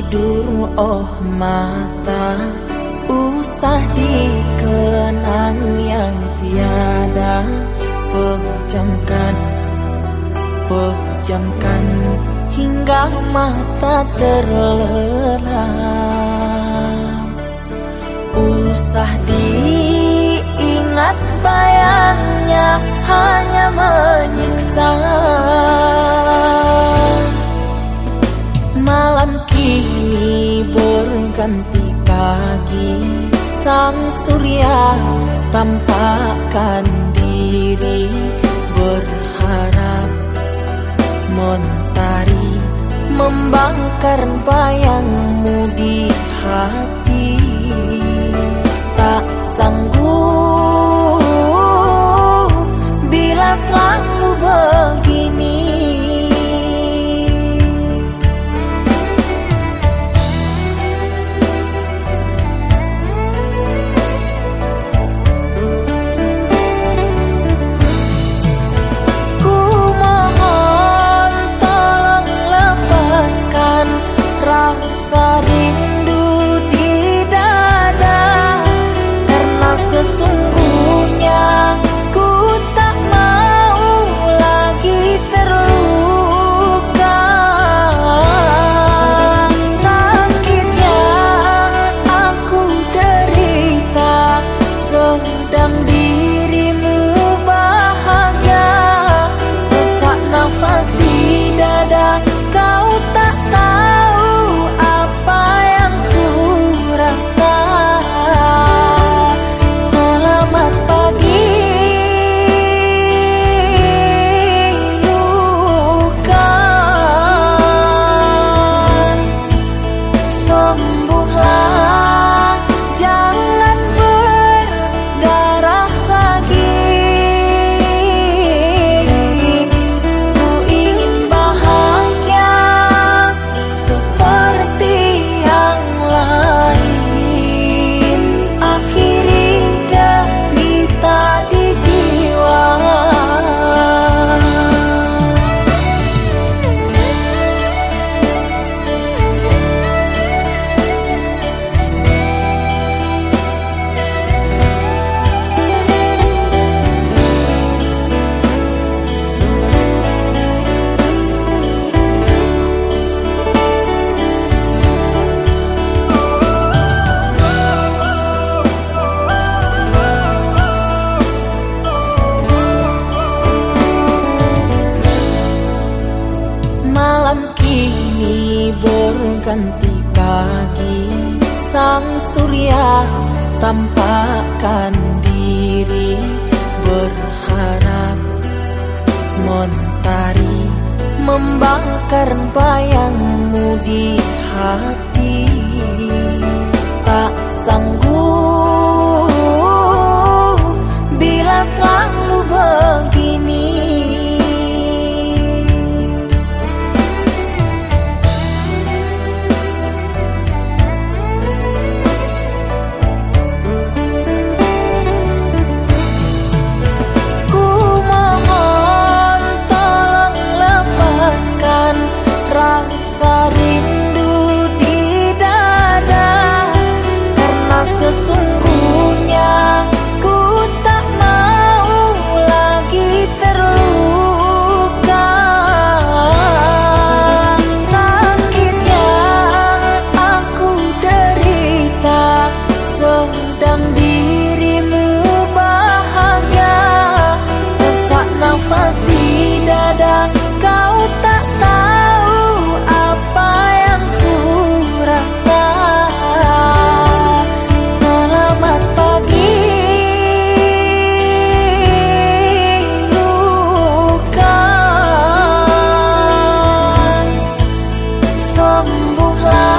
tidur oh mata Usah dikenang yang tiada Pejamkan, pejamkan Hingga mata terlelap. Usah diingat bayangnya Hanya menyiksa Sang surya tampakkan diri Berharap. Mentari Membakar dada Ganti pagi. Sang surya tampakkan diri Berharap. Montari Membakar bayangmu di hati. Tak sanggup bila selalu 不老